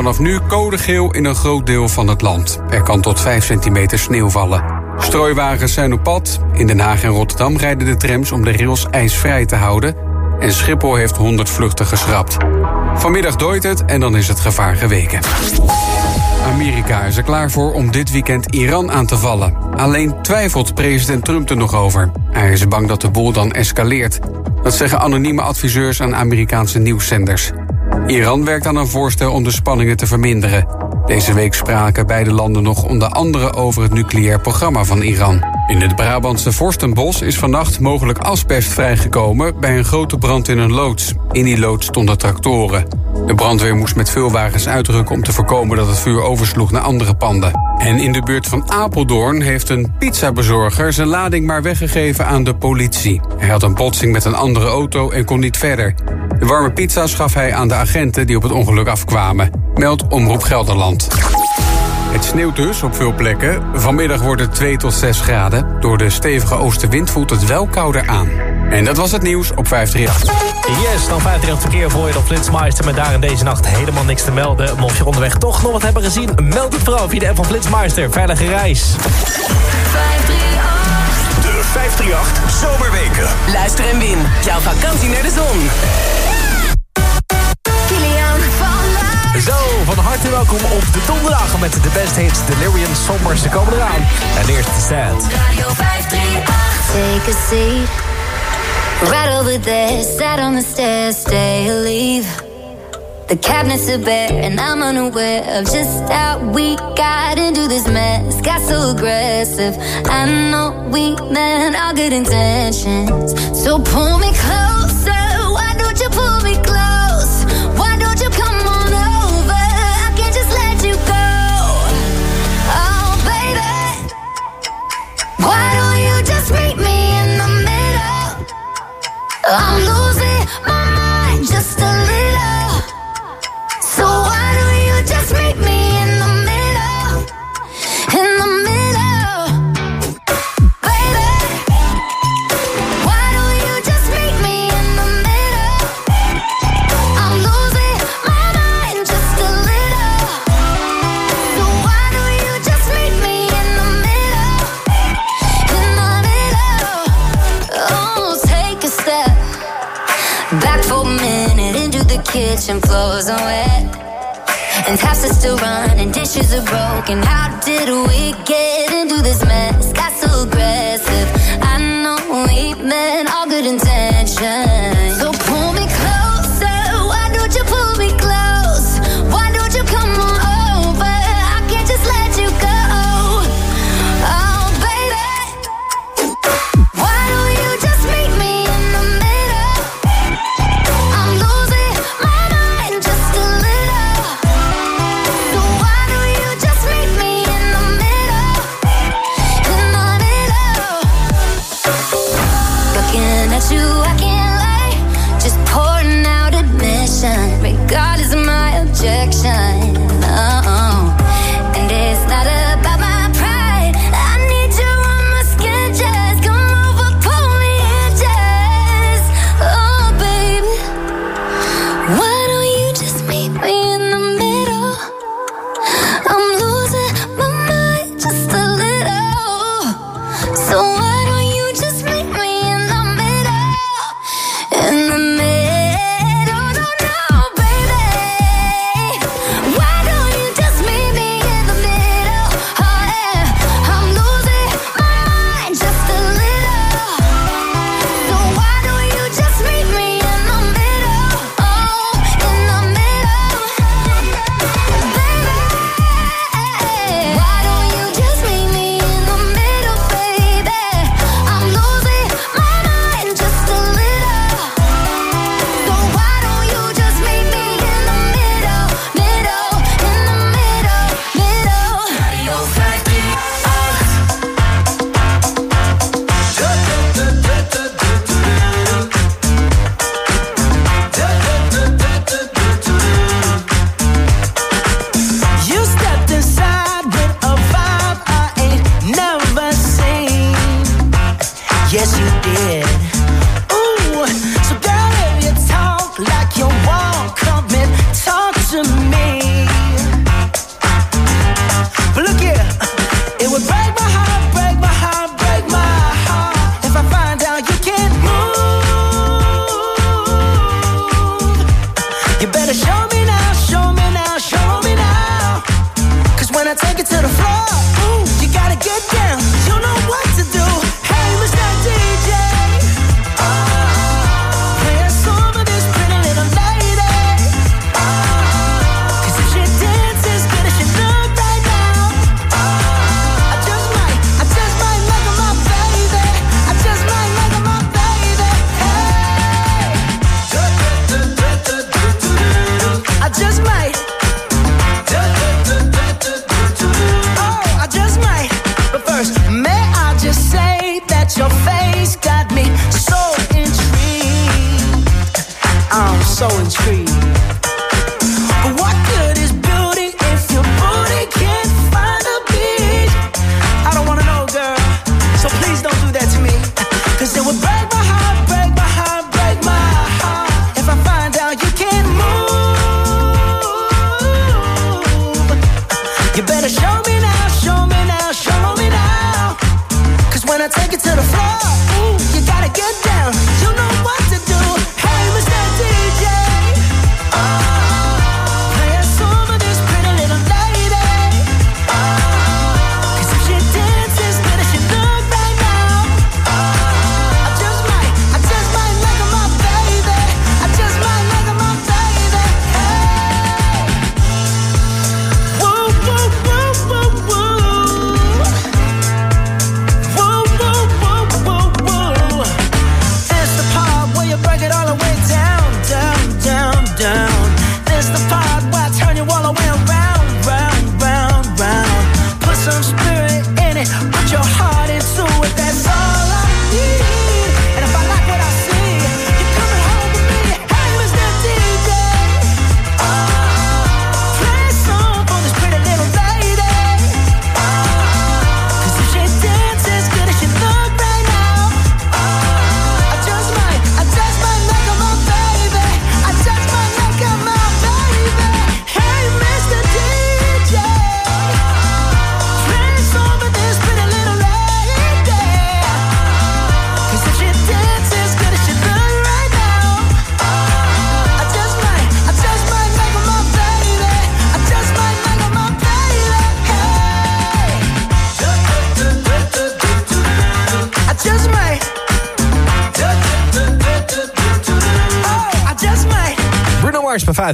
vanaf nu code geel in een groot deel van het land. Er kan tot 5 centimeter sneeuw vallen. Strooiwagens zijn op pad. In Den Haag en Rotterdam rijden de trams om de rails ijsvrij te houden. En Schiphol heeft 100 vluchten geschrapt. Vanmiddag dooit het en dan is het gevaar geweken. Amerika is er klaar voor om dit weekend Iran aan te vallen. Alleen twijfelt president Trump er nog over. Hij is bang dat de boel dan escaleert. Dat zeggen anonieme adviseurs aan Amerikaanse nieuwszenders. Iran werkt aan een voorstel om de spanningen te verminderen. Deze week spraken beide landen nog onder andere over het nucleair programma van Iran. In het Brabantse Vorstenbos is vannacht mogelijk asbest vrijgekomen bij een grote brand in een loods. In die loods stonden tractoren. De brandweer moest met veel wagens uitrukken om te voorkomen dat het vuur oversloeg naar andere panden. En in de buurt van Apeldoorn heeft een pizzabezorger zijn lading maar weggegeven aan de politie. Hij had een botsing met een andere auto en kon niet verder. De warme pizza's gaf hij aan de agenten die op het ongeluk afkwamen. Meldt Omroep Gelderland. Het sneeuwt dus op veel plekken. Vanmiddag wordt het 2 tot 6 graden. Door de stevige oostenwind voelt het wel kouder aan. En dat was het nieuws op 538. Yes, dan 538 verkeer voor je op Flitsmeister... met daar in deze nacht helemaal niks te melden. Mocht je onderweg toch nog wat hebben gezien... meld het vooral via de app van Flitsmeister. Veilige reis. 538. De 538 Zomerweken. Luister en win. Jouw vakantie naar de zon. Zo, van harte welkom op de donderdag... met de best hits Delirium Sombers. Ze komen eraan. En eerst de set. Radio 538. Take a seat. Right over there, sat on the stairs, stay or leave. The cabinets are bare, and I'm unaware of just how we got into this mess. Got so aggressive. I know we meant all good intentions. So pull me closer.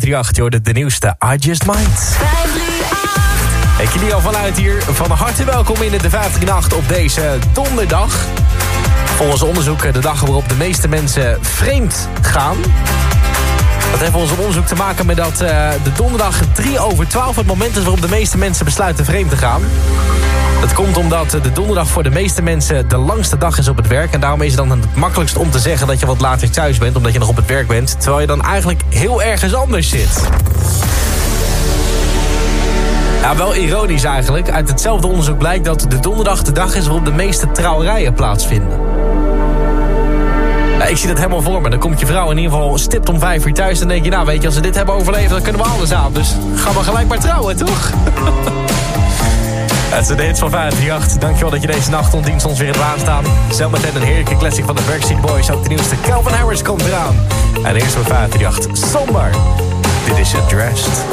538, je hoorde de nieuwste I Just Might. 538. Ik jullie al vanuit hier. Van harte welkom in de 538 op deze donderdag. Volgens onderzoek eh, de dag waarop de meeste mensen vreemd gaan. Dat heeft volgens onderzoek te maken met dat eh, de donderdag 3 over 12 het moment is waarop de meeste mensen besluiten vreemd te gaan. Dat komt omdat de donderdag voor de meeste mensen de langste dag is op het werk. En daarom is het dan het makkelijkst om te zeggen dat je wat later thuis bent... omdat je nog op het werk bent, terwijl je dan eigenlijk heel ergens anders zit. Ja, wel ironisch eigenlijk. Uit hetzelfde onderzoek blijkt dat de donderdag de dag is waarop de meeste trouwerijen plaatsvinden. Ik zie dat helemaal voor me. Dan komt je vrouw in ieder geval stipt om vijf uur thuis. Dan denk je, nou weet je, als we dit hebben overleefd, dan kunnen we alles aan. Dus gaan we gelijk maar trouwen, toch? Het zijn de hits van 538. Dankjewel dat je deze nacht ontdienst ons weer waan staan. Zometeen een heerlijke classic van de Backstreet Boys. Ook de nieuwste Calvin Harris komt eraan. En eerst bij 538. Somber. Dit is Addressed.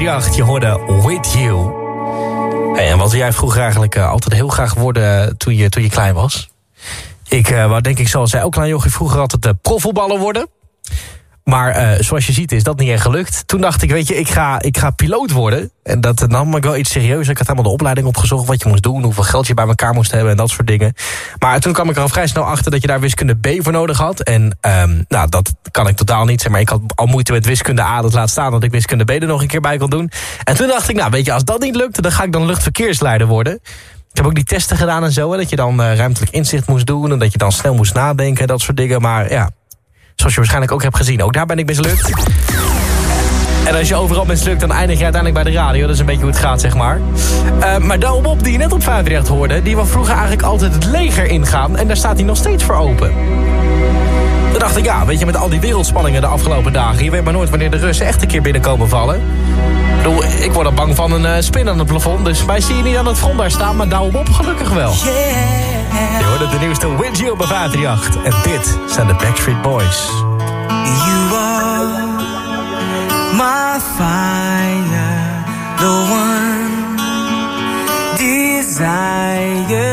538. Je hoorde With You. En wat jij vroeger eigenlijk eh, altijd heel graag worden toen je, toen je klein was? Ik eh, wou denk ik zoals zij ook klein jochie vroeger altijd de profvoetballer worden. Maar eh, zoals je ziet is dat niet echt gelukt. Toen dacht ik, weet je, ik ga, ik ga piloot worden. En dat nam ik wel iets serieus. Ik had helemaal de opleiding opgezocht, wat je moest doen... hoeveel geld je bij elkaar moest hebben en dat soort dingen. Maar toen kwam ik er al vrij snel achter dat je daar wiskunde B voor nodig had. En ehm, nou, dat kan ik totaal niet. Zeg maar ik had al moeite met wiskunde A, dat laat staan... dat ik wiskunde B er nog een keer bij kon doen. En toen dacht ik, nou weet je, als dat niet lukt... dan ga ik dan luchtverkeersleider worden. Ik heb ook die testen gedaan en zo. Hè, dat je dan eh, ruimtelijk inzicht moest doen... en dat je dan snel moest nadenken en dat soort dingen. Maar ja, zoals je waarschijnlijk ook hebt gezien. Ook daar ben ik mislukt. En als je overal mislukt, dan eindig je uiteindelijk bij de radio. Dat is een beetje hoe het gaat, zeg maar. Eh, maar Douwe die je net op 538 hoorde... die wil vroeger eigenlijk altijd het leger ingaan. En daar staat hij nog steeds voor open. Toen dacht ik, ja, weet je, met al die wereldspanningen de afgelopen dagen... je weet maar nooit wanneer de Russen echt een keer binnenkomen vallen. Ik bedoel, ik word al bang van een eh, spin aan het plafond. Dus mij zie je niet aan het front daar staan, maar Douwe gelukkig wel. Je hoorde de nieuwste You bij 538. En dit zijn de Backstreet Boys. You are my fire, the one desire.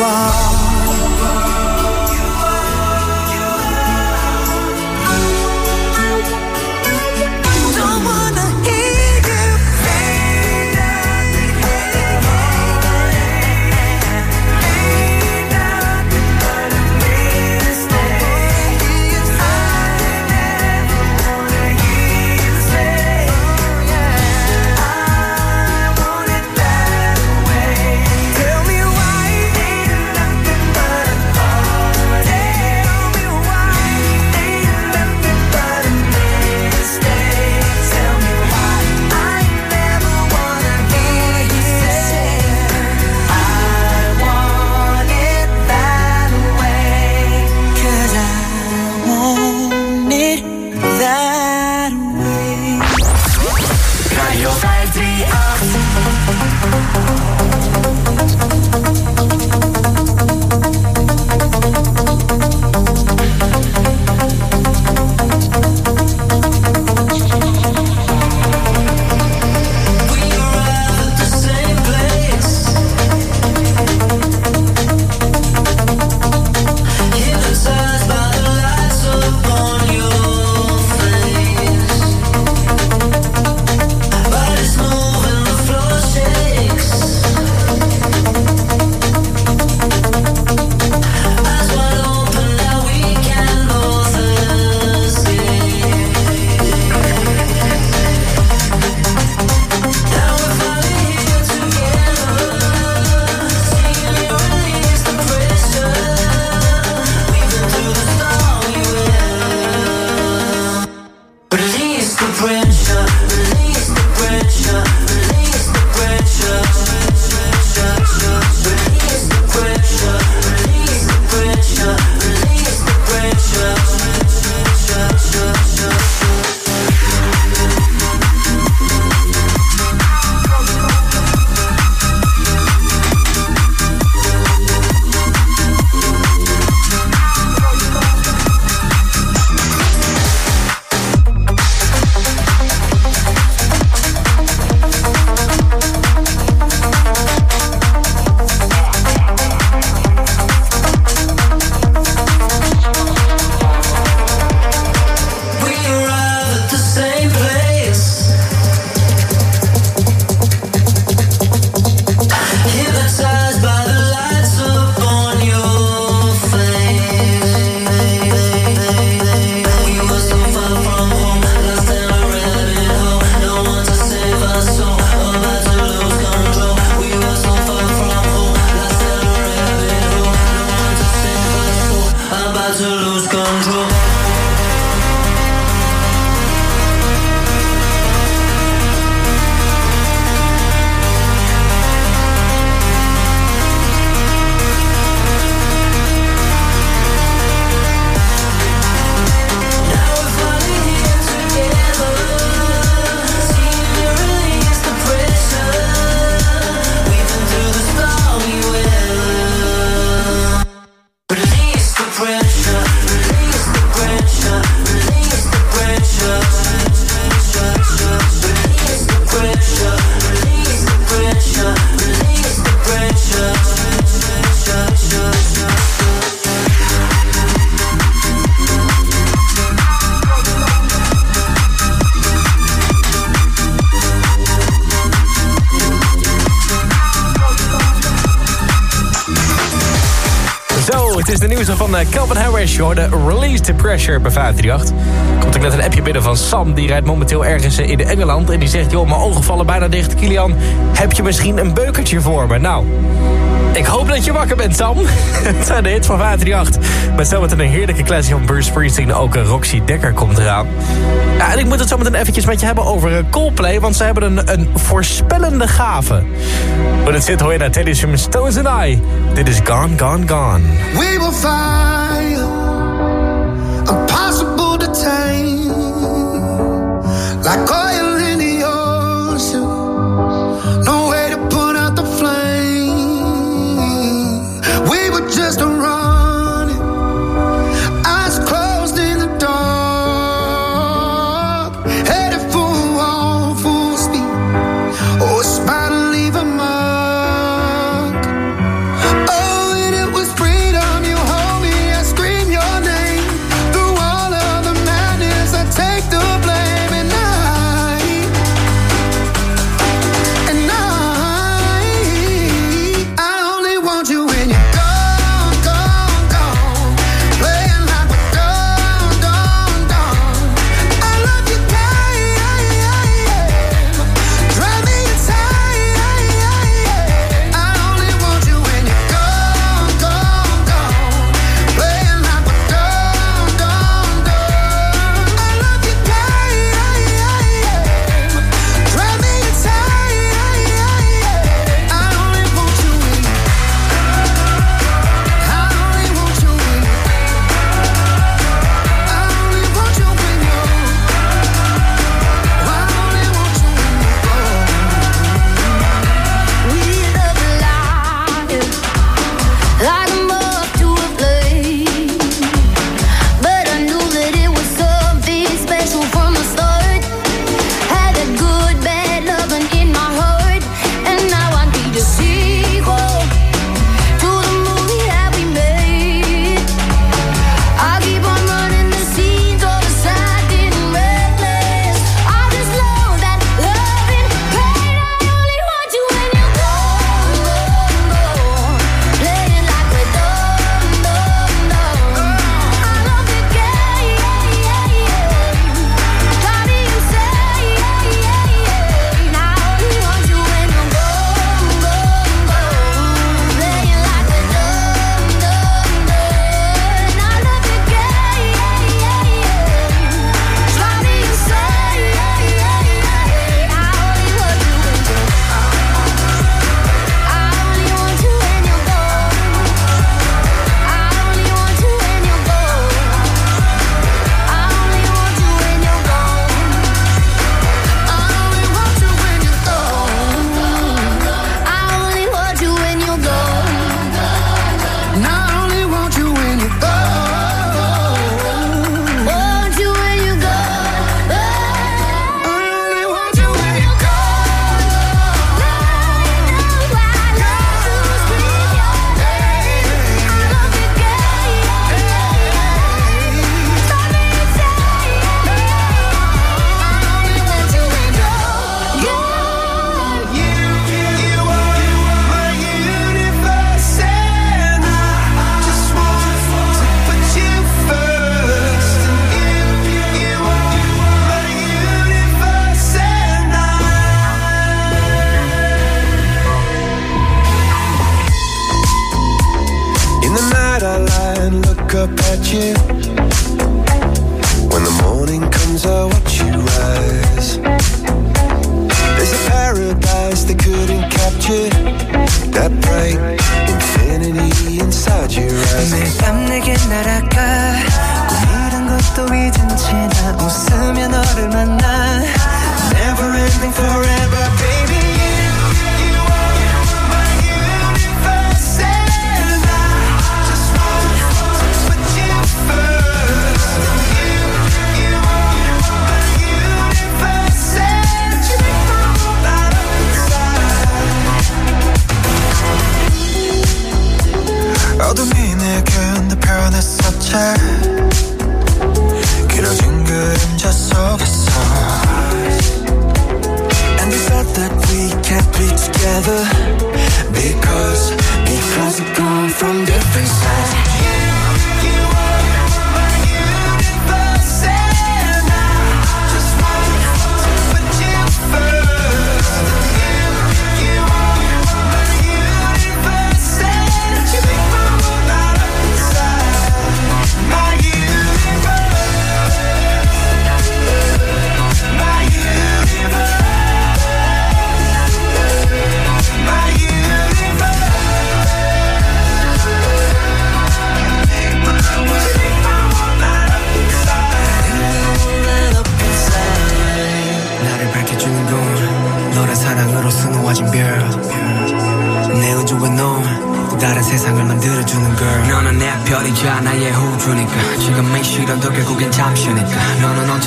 Are. Nieuws van uh, Calvin Harris. Je Release the Pressure bij 538. Komt ook net een appje binnen van Sam. Die rijdt momenteel ergens eh, in Engeland. En die zegt, joh, mijn ogen vallen bijna dicht. Kilian, heb je misschien een beukertje voor me? Nou, ik hoop dat je wakker bent, Sam. het zijn de hits van 538. Met zometeen een heerlijke classic van Bruce Springsteen. Ook uh, Roxy Dekker komt eraan. En ik moet het zometeen eventjes met je hebben over uh, Coldplay. Want ze hebben een, een voorspellende gave. Hoe het zit hoor je naar Teddy Swims Stones and I. Dit is Gone, Gone, Gone. We will fire, impossible to tame, like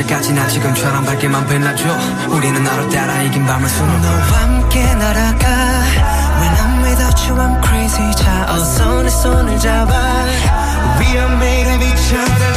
언제까지나 지금처럼 밝게만 빛나줘. 우리는 너를 따라 이긴 밤을 수놓고. 너와 함께 날아가. When I'm without you I'm crazy. 자 어서 내 손을 잡아. We are made of each other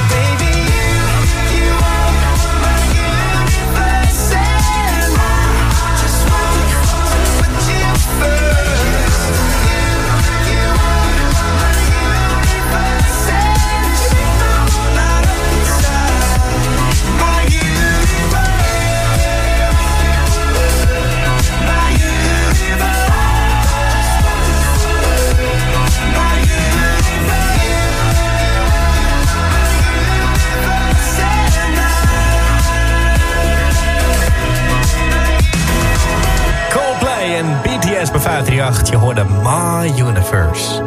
Je hoorde My Universe.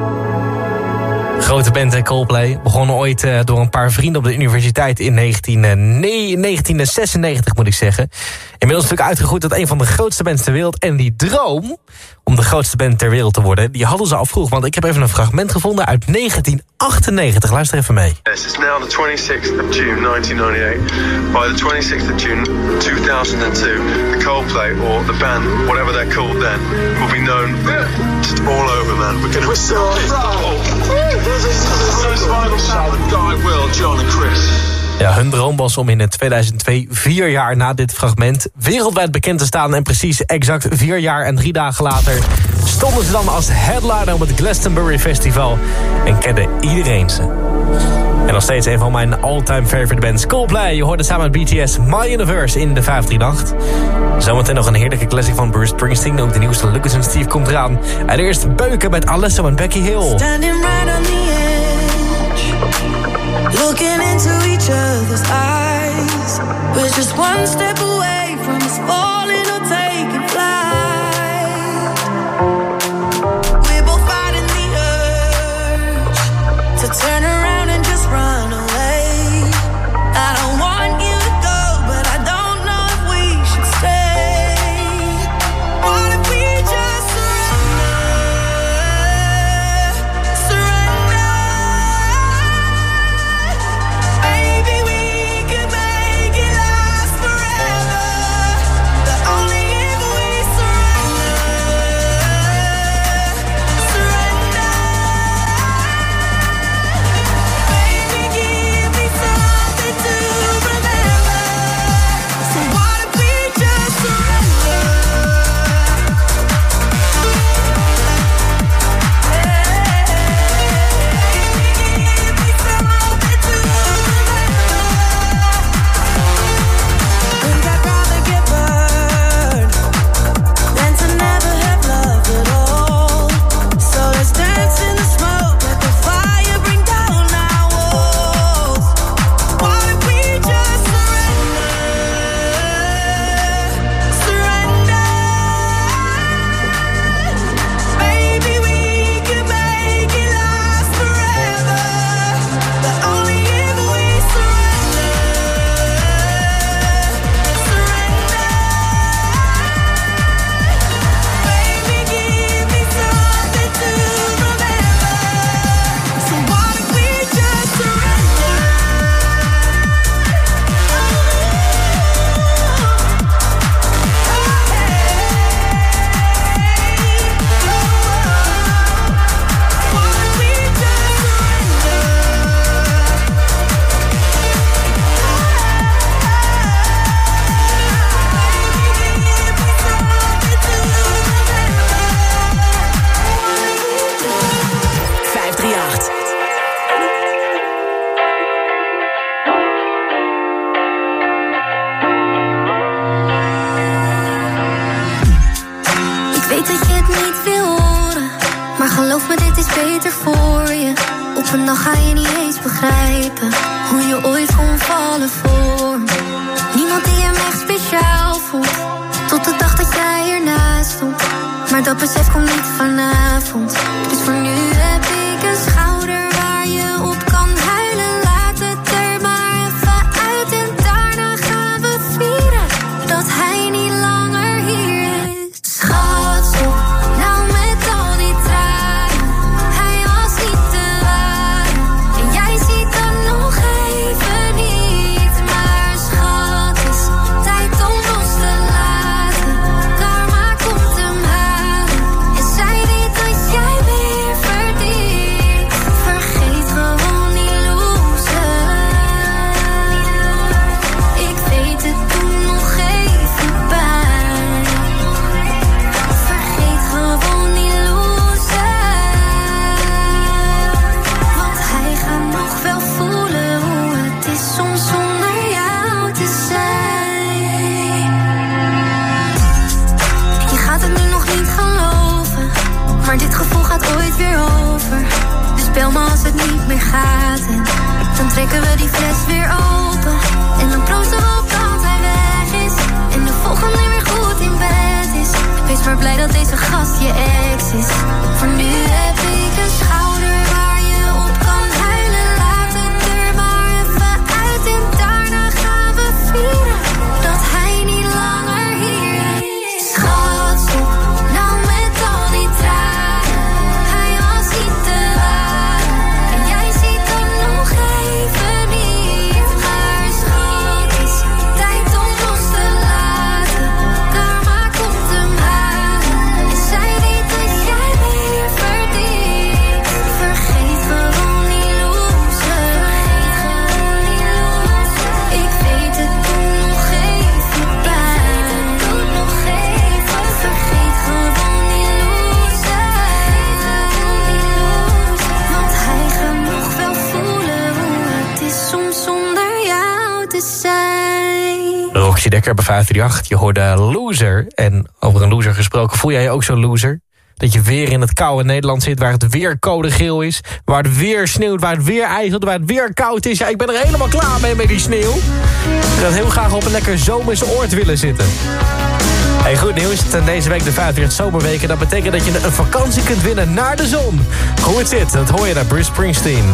Grote band en Coldplay. Begonnen ooit eh, door een paar vrienden op de universiteit in 19, nee, 1996 moet ik zeggen. Inmiddels natuurlijk uitgegroeid tot een van de grootste bands ter wereld. En die droom om de grootste band ter wereld te worden, die hadden ze al vroeg. Want ik heb even een fragment gevonden uit 1998. Luister even mee. Yes, it's now the 26th of June 1998. By the 26th of June 2002, the Coldplay, or the band, whatever they're called then, will be known just all over, man. We're gonna so Final Shout, Guy, Will, John and Chris. Ja, hun droom was om in 2002, vier jaar na dit fragment... wereldwijd bekend te staan. En precies exact vier jaar en drie dagen later... stonden ze dan als headliner op het Glastonbury Festival... en kende iedereen ze. En nog steeds een van mijn all-time favorite bands, Coldplay. Je hoorde samen met BTS My Universe in de 538. Zometeen nog een heerlijke classic van Bruce Springsteen. Ook de nieuwste Lucas en Steve komt eraan. En eerst beuken met Alesso en Becky Hill. Looking into each other's eyes. We're just one step away from us falling or taking lekker bij 538. Je hoorde loser. En over een loser gesproken, voel jij je ook zo'n loser? Dat je weer in het koude Nederland zit, waar het weer code geel is. Waar het weer sneeuwt, waar het weer ijzelt, waar het weer koud is. Ja, ik ben er helemaal klaar mee met die sneeuw. Ik wil heel graag op een lekker zomerse oord willen zitten. Hey, goed nieuws. Deze week de 50 zomerweken. Dat betekent dat je een vakantie kunt winnen naar de zon. Hoe het zit, dat hoor je naar Bruce Springsteen.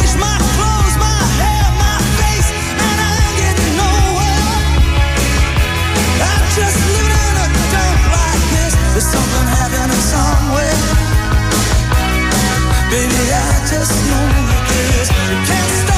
No know it is. You can't stop.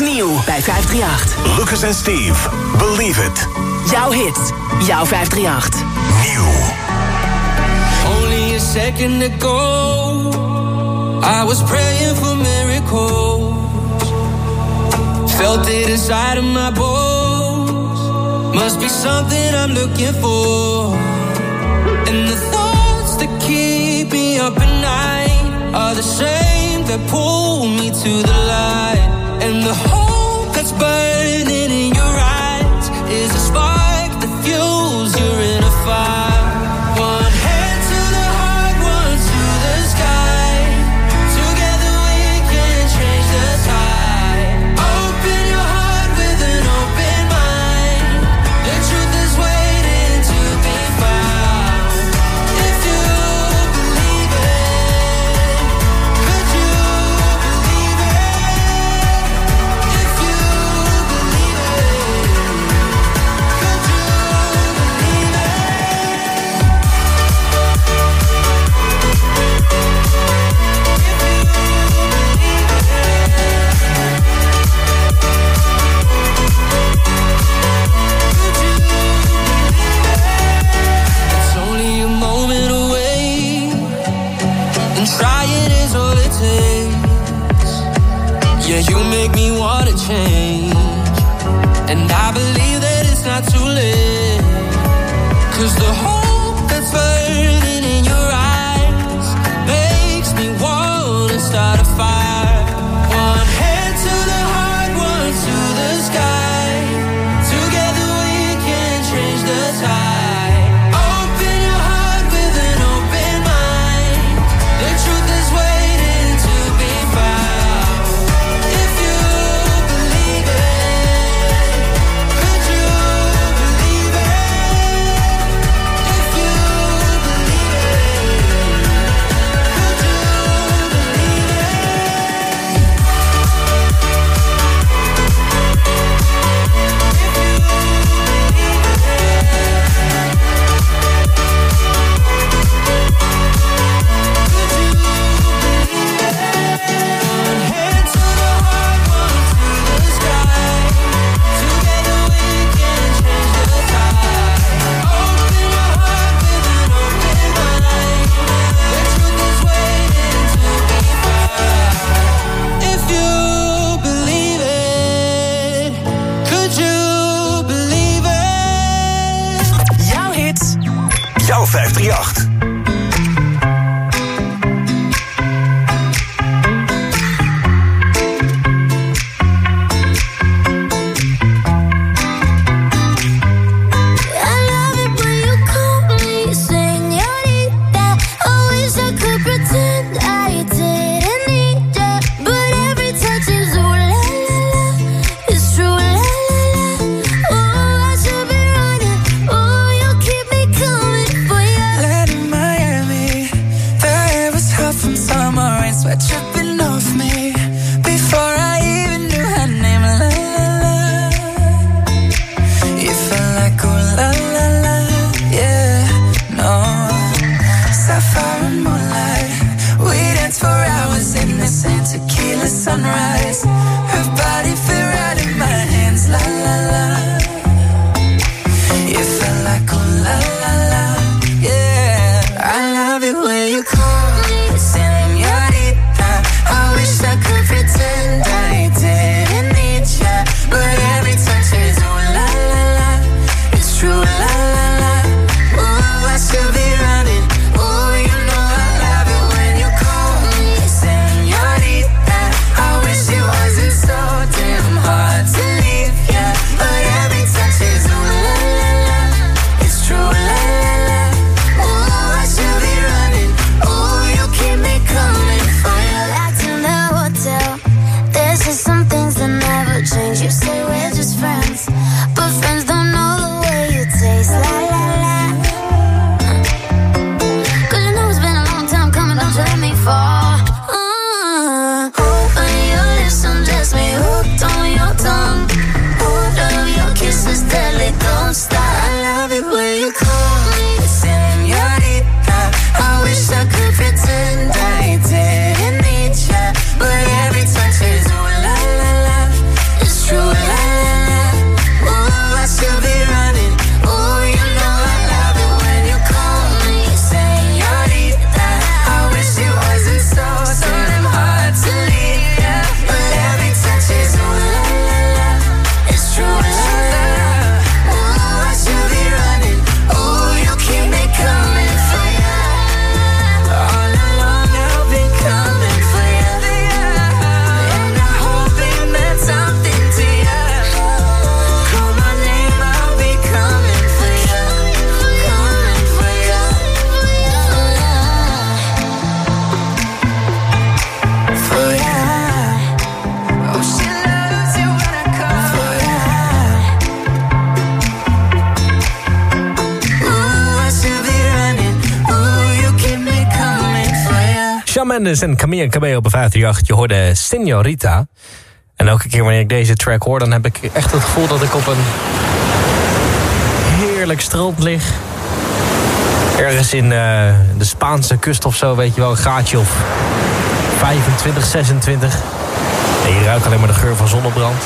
is nieuw bij 538. Lucas en Steve, believe it. Jouw hits, jouw 538. Nieuw. Only a second ago, I was praying for miracles. Felt it inside of my bones. Must be something I'm looking for. And the thoughts that keep me up at night are the same that pull me to the light. Fuse, you're in a fire. sunrise. Mendes en Camille Cabello op 538. Je hoorde Senorita. En elke keer wanneer ik deze track hoor... dan heb ik echt het gevoel dat ik op een heerlijk strand lig. Ergens in eh, de Spaanse kust of zo, weet je wel. Een gaatje of 25, 26. En je ruikt alleen maar de geur van zonnebrand.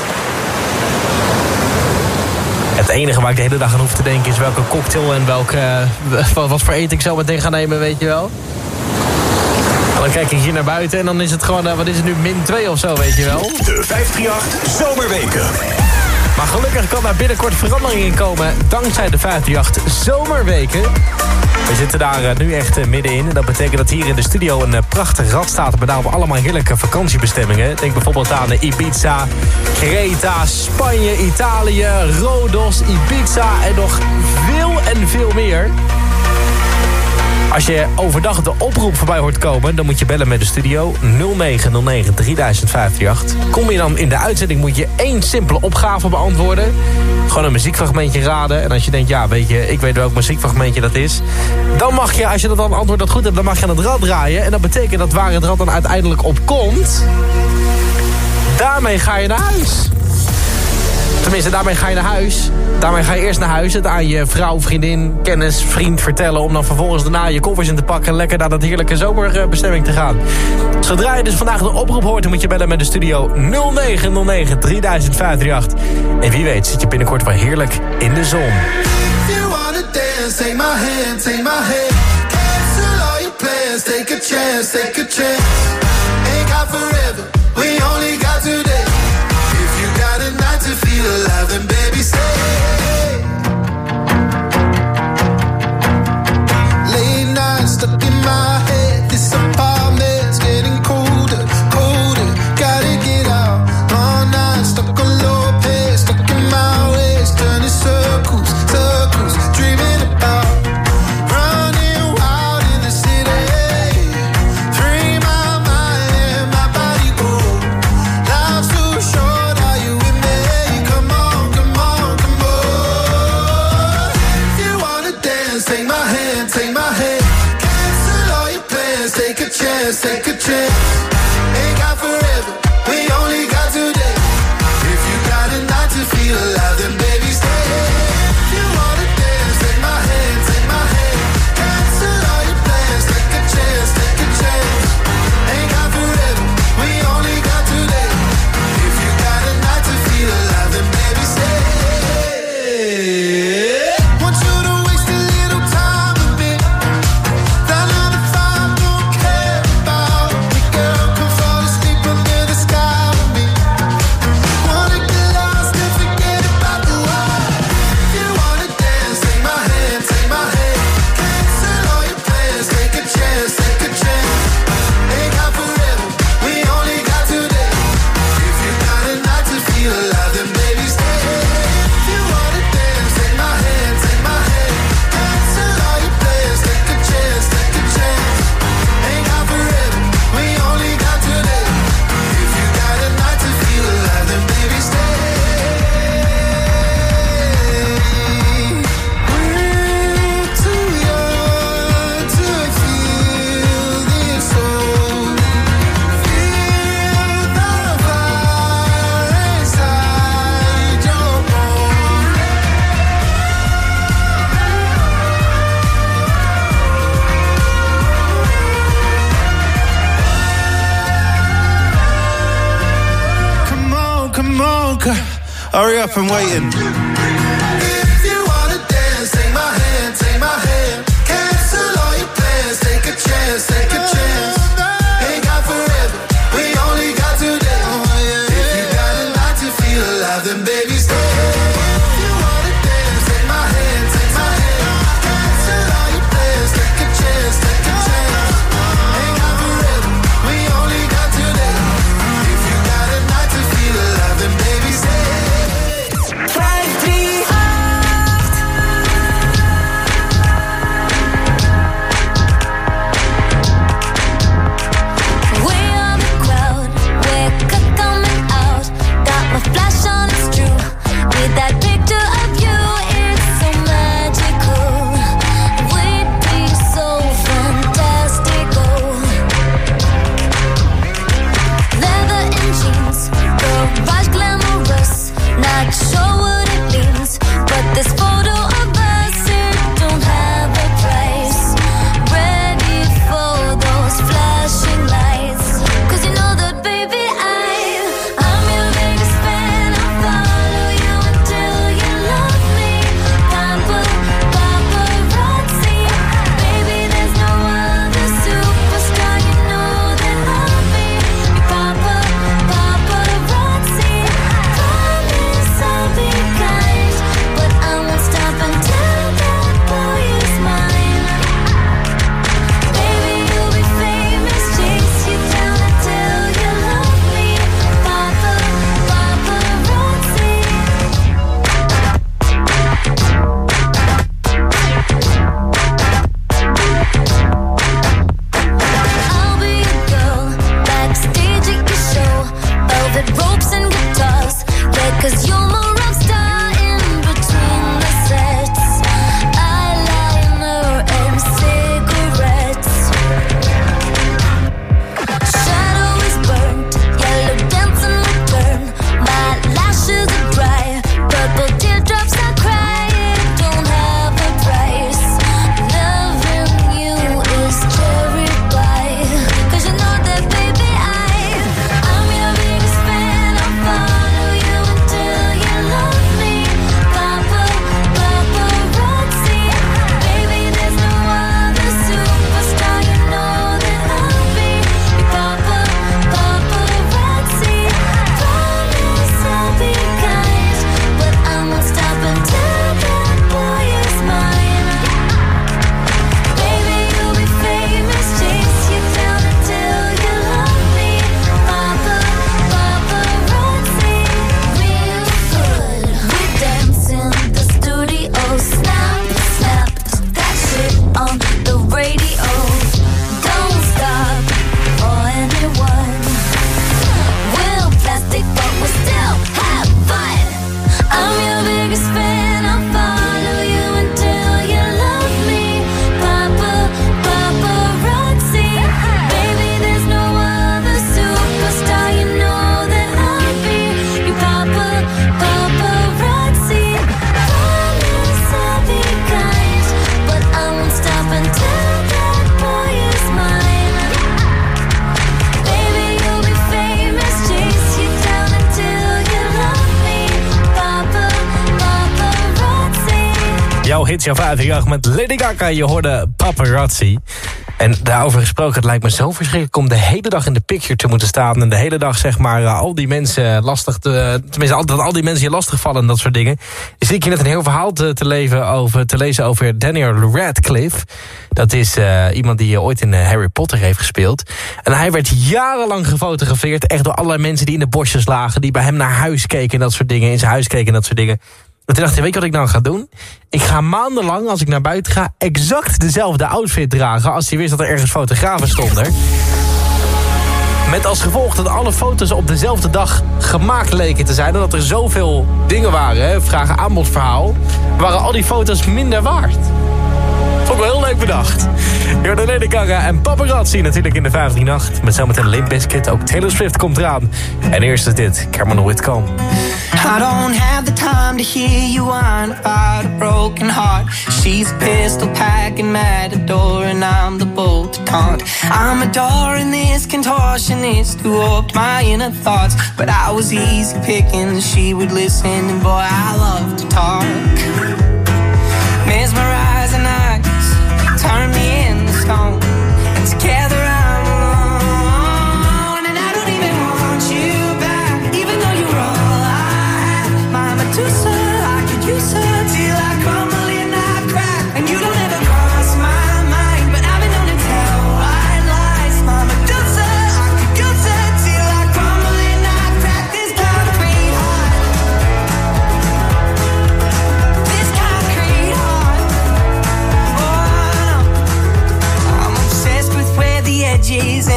Het enige waar ik de hele dag aan hoef te denken is welke cocktail en welke, eh, wat voor eten ik zo meteen ga nemen, weet je wel. En dan kijk ik hier naar buiten en dan is het gewoon, eh, wat is het nu, min 2 of zo, weet je wel. De 538 Zomerweken. Maar gelukkig kan daar binnenkort verandering in komen dankzij de 538 Zomerweken. We zitten daar eh, nu echt eh, middenin. En dat betekent dat hier in de studio een prachtig rad staat... met daarop allemaal heerlijke vakantiebestemmingen. Denk bijvoorbeeld aan Ibiza, Creta, Spanje, Italië, Rodos, Ibiza... en nog veel en veel meer. Als je overdag de oproep voorbij hoort komen... dan moet je bellen met de studio 0909 3058. Kom je dan in de uitzending moet je één simpele opgave beantwoorden. Gewoon een muziekfragmentje raden. En als je denkt, ja, weet je, ik weet welk muziekfragmentje dat is... dan mag je, als je dat dan antwoord dat goed hebt... dan mag je aan het rad draaien. En dat betekent dat waar het rad dan uiteindelijk op komt... daarmee ga je naar huis. Tenminste, daarmee ga je naar huis. Daarmee ga je eerst naar huis, het aan je vrouw, vriendin, kennis, vriend vertellen... om dan vervolgens daarna je koffers in te pakken... en lekker naar dat heerlijke zomerbestemming te gaan. Zodra je dus vandaag de oproep hoort... moet je bellen met de studio 0909 3058. En wie weet zit je binnenkort wel heerlijk in de zon. A take a chance. Ain't got forever, we only got today. To feel alive, then baby stay. Hurry up and waiting. 538 met Lady Gaga. Je hoorde Paparazzi. En daarover gesproken, het lijkt me zo verschrikkelijk... om de hele dag in de picture te moeten staan... en de hele dag zeg maar eh, al die mensen lastig te... tenminste, al- dat al die mensen je lastig vallen en dat soort dingen. Dus zit je net een heel verhaal te, leven over, te lezen over Daniel Radcliffe. Dat is eh, iemand die eh, ooit in eh, Harry Potter heeft gespeeld. En hij werd jarenlang gefotografeerd... echt door allerlei mensen die in de bosjes lagen... die bij hem naar huis keken en dat soort dingen... in zijn huis keken en dat soort dingen... En toen dacht ik, weet je wat ik nou ga doen? Ik ga maandenlang, als ik naar buiten ga... exact dezelfde outfit dragen... als hij wist dat er ergens fotografen stonden. Met als gevolg dat alle foto's op dezelfde dag gemaakt leken te zijn... en dat er zoveel dingen waren, vragen aanbodverhaal... waren al die foto's minder waard. Ik wel heel leuk bedacht. Jordan Gaga en Paparazzi natuurlijk in de 15 nacht. Met zometeen Limp Bizkit, ook Taylor Swift komt eraan. En eerst is dit, Cameron Whitcomb. I don't have the time to hear you whine about a broken heart. She's a pistol packing matador, and I'm the bolt to taunt. I'm adoring this contortionist who warped my inner thoughts. But I was easy picking, she would listen, and boy, I love to talk. Turn me into stone,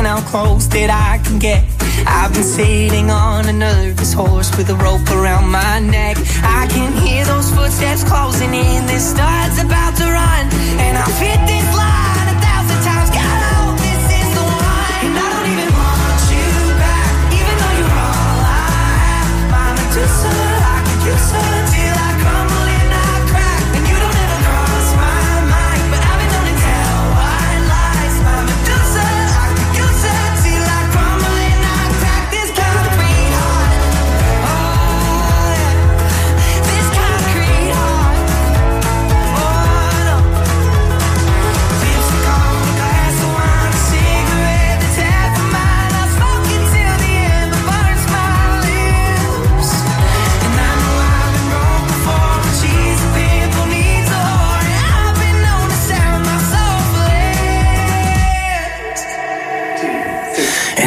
and how close that I can get. I've been sitting on a nervous horse with a rope around my neck. I can hear those footsteps closing in. This start's about to run, and I've hit this line